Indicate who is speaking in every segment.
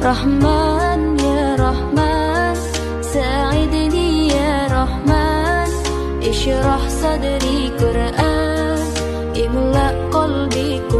Speaker 1: Rahman ya Rahman Sa'idni ya Rahman Ishrah sadri Qur'an Imla qalbi Qur'an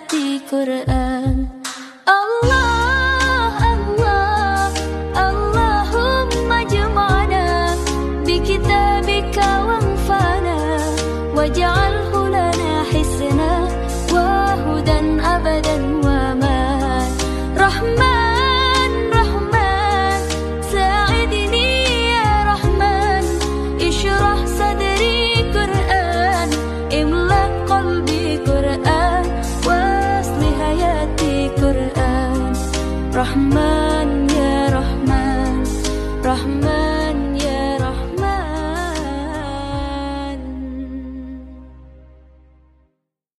Speaker 1: hati Quran الرحمن